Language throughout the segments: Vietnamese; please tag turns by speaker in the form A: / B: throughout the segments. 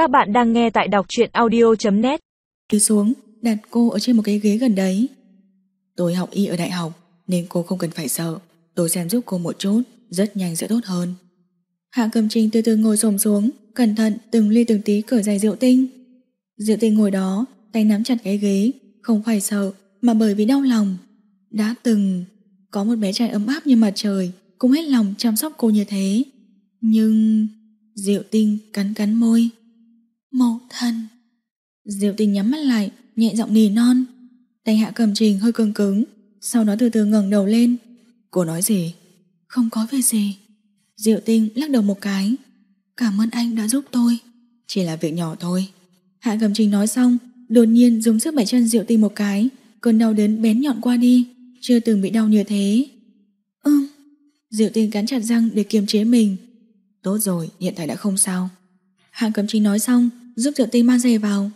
A: Các bạn đang nghe tại đọc truyện audio.net
B: Đi xuống, đặt cô ở trên một cái ghế gần đấy. Tôi học y ở đại học nên cô không cần phải sợ. Tôi xem giúp cô một chút, rất nhanh sẽ tốt hơn. Hạ Cầm Trinh từ từ ngồi xổm xuống, cẩn thận từng ly từng tí cởi giày Diệu Tinh. Diệu Tinh ngồi đó, tay nắm chặt cái ghế, không phải sợ, mà bởi vì đau lòng. Đã từng có một bé trai ấm áp như mặt trời, cũng hết lòng chăm sóc cô như thế. Nhưng... Diệu Tinh cắn cắn môi. Mẫu thân. Diệu Tinh nhắm mắt lại, nhẹ giọng nỉ non. Tay Hạ Cầm Trình hơi cứng cứng, sau đó từ từ ngẩng đầu lên. Cô nói gì? Không có việc gì. Diệu Tinh lắc đầu một cái. Cảm ơn anh đã giúp tôi. Chỉ là việc nhỏ thôi. Hạ Cầm Trình nói xong, đột nhiên dùng sức bẻ chân Diệu Tinh một cái, cơn đau đớn bén nhọn qua đi, chưa từng bị đau như thế. Ừm. Diệu Tinh cắn chặt răng để kiềm chế mình. Tốt rồi, hiện tại đã không sao. Hạ Cầm Trình nói xong, giúp Diệu Tinh mang giày vào.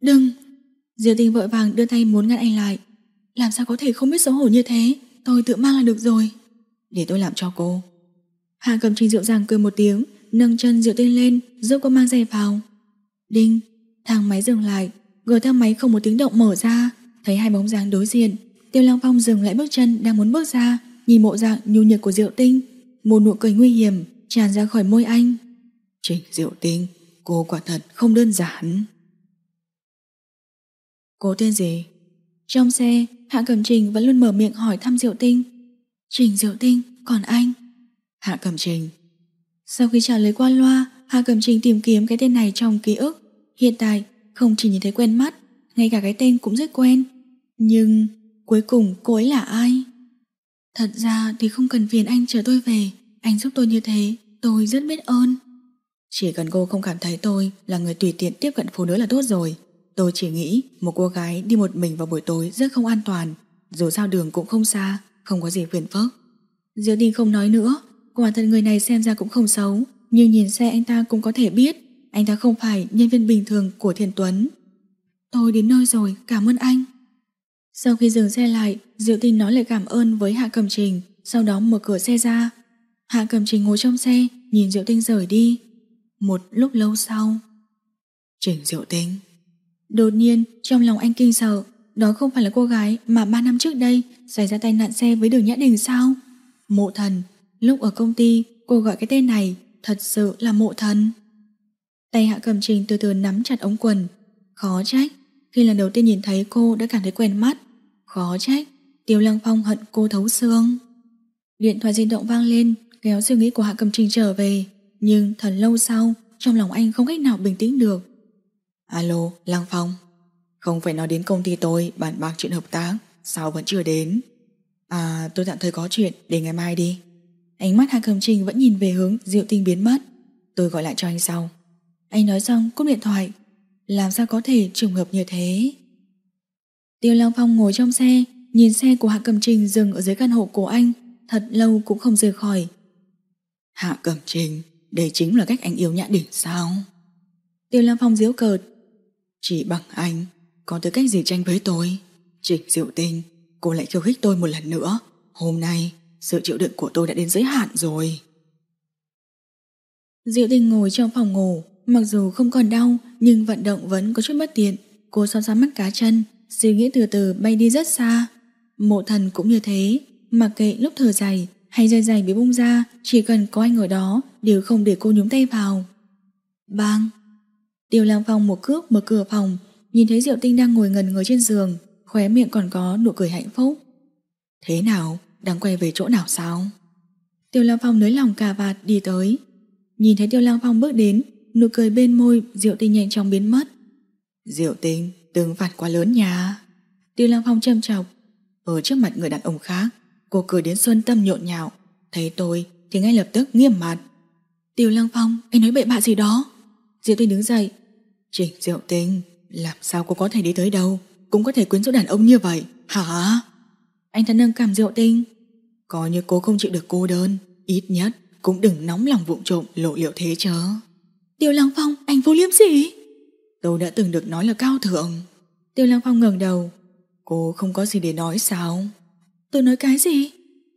B: Đừng! Diệu Tinh vội vàng đưa tay muốn ngăn anh lại. Làm sao có thể không biết xấu hổ như thế, tôi tự mang là được rồi. Để tôi làm cho cô. Hạ Cầm Trình dịu dàng cười một tiếng, nâng chân Diệu Tinh lên, giúp cô mang giày vào. Đinh! Thang máy dừng lại, gờ thang máy không một tiếng động mở ra, thấy hai bóng dáng đối diện. Tiêu Lăng Phong dừng lại bước chân đang muốn bước ra, nhìn bộ dạng nhu nhược của Diệu Tinh, một nụ cười nguy hiểm tràn ra khỏi môi anh. Trình Diệu Tinh, cô quả thật không đơn giản. Cô tên gì? Trong xe, Hạ Cẩm Trình vẫn luôn mở miệng hỏi thăm Diệu Tinh. Trình Diệu Tinh, còn anh? Hạ Cẩm Trình. Sau khi trả lời qua loa, Hạ Cẩm Trình tìm kiếm cái tên này trong ký ức. Hiện tại, không chỉ nhìn thấy quen mắt, ngay cả cái tên cũng rất quen. Nhưng, cuối cùng cô ấy là ai? Thật ra thì không cần phiền anh chờ tôi về, anh giúp tôi như thế, tôi rất biết ơn. Chỉ cần cô không cảm thấy tôi là người tùy tiện tiếp cận phụ nữ là tốt rồi. Tôi chỉ nghĩ một cô gái đi một mình vào buổi tối rất không an toàn, dù sao đường cũng không xa, không có gì phiền phức. Diệu Tinh không nói nữa, quả thật người này xem ra cũng không xấu, nhưng nhìn xe anh ta cũng có thể biết anh ta không phải nhân viên bình thường của Thiền Tuấn. Tôi đến nơi rồi, cảm ơn anh. Sau khi dừng xe lại, Diệu Tinh nói lời cảm ơn với Hạ Cầm Trình, sau đó mở cửa xe ra. Hạ Cầm Trình ngồi trong xe, nhìn Diệu Tinh rời đi. Một lúc lâu sau, Trình Diệu Tinh. Đột nhiên, trong lòng anh kinh sợ, đó không phải là cô gái mà ba năm trước đây xảy ra tai nạn xe với đường Nhã Đình sao? Mộ thần, lúc ở công ty, cô gọi cái tên này thật sự là mộ thần. Tay Hạ Cầm Trình từ từ nắm chặt ống quần. Khó trách, khi lần đầu tiên nhìn thấy cô đã cảm thấy quen mắt. Khó trách, Tiêu Lăng Phong hận cô thấu xương. Điện thoại di động vang lên, kéo suy nghĩ của Hạ Cầm Trình trở về. Nhưng thật lâu sau, trong lòng anh không cách nào bình tĩnh được. Alo, Lăng Phong. Không phải nói đến công ty tôi bàn bạc chuyện hợp tác, sao vẫn chưa đến? À, tôi tạm thời có chuyện, để ngày mai đi. Ánh mắt Hạ Cầm Trình vẫn nhìn về hướng Diệu Tinh biến mất. Tôi gọi lại cho anh sau. Anh nói xong cúp điện thoại. Làm sao có thể trùng hợp như thế? Tiêu Lăng Phong ngồi trong xe, nhìn xe của Hạ Cầm Trình dừng ở dưới căn hộ của anh, thật lâu cũng không rời khỏi. Hạ Cầm Trình, đây chính là cách anh yêu Nhã Đỉnh sao? Tiêu Lam Phong diếu cợt. Chỉ bằng anh, có tư cách gì tranh với tôi? Trịnh Diệu Tinh, cô lại khiêu khích tôi một lần nữa. Hôm nay, sự chịu đựng của tôi đã đến giới hạn rồi. Diệu Tinh ngồi trong phòng ngủ, mặc dù không còn đau, nhưng vận động vẫn có chút bất tiện. Cô xoa xoa mắt cá chân, suy nghĩ từ từ bay đi rất xa. Mộ thần cũng như thế, mặc kệ lúc thở dài hay dây dày bị bung ra, chỉ cần có anh ở đó đều không để cô nhúng tay vào. Bang! Tiêu Lang Phong một cước mở cửa phòng, nhìn thấy Diệu Tinh đang ngồi ngần người trên giường, khóe miệng còn có nụ cười hạnh phúc. Thế nào? Đang quay về chỗ nào sao? Tiêu Lang Phong nới lòng cà vạt đi tới. Nhìn thấy Tiêu Lang Phong bước đến, nụ cười bên môi Diệu Tinh nhanh chóng biến mất. Diệu Tinh, đừng phạt quá lớn nhà. Tiêu Lang Phong châm chọc. Ở trước mặt người đàn ông khác, cô cười đến xuân tâm nhộn nhạo. Thấy tôi thì ngay lập tức nghiêm mặt. Tiêu Lang Phong, anh nói bậy bạ gì đó? Diệu Tinh đứng dậy. Trình Diệu Tinh, làm sao cô có thể đi tới đâu? Cũng có thể quyến rũ đàn ông như vậy, hả? Anh ta nâng cảm Diệu Tinh. Có như cô không chịu được cô đơn, ít nhất cũng đừng nóng lòng vụng trộm lộ liệu thế chớ. Tiêu Lăng Phong, anh vô liêm sỉ. Tôi đã từng được nói là cao thượng. Tiêu Lăng Phong ngẩng đầu. Cô không có gì để nói sao? Tôi nói cái gì?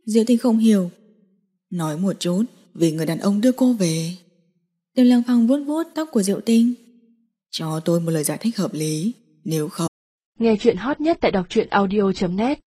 B: Diệu Tinh không hiểu. Nói một chút vì người đàn ông đưa cô về. Tiêu Lăng Phong vuốt vuốt tóc của Diệu Tinh. Cho tôi một lời giải thích hợp lý, nếu không...
A: Nghe chuyện hot nhất tại đọc truyện audio.net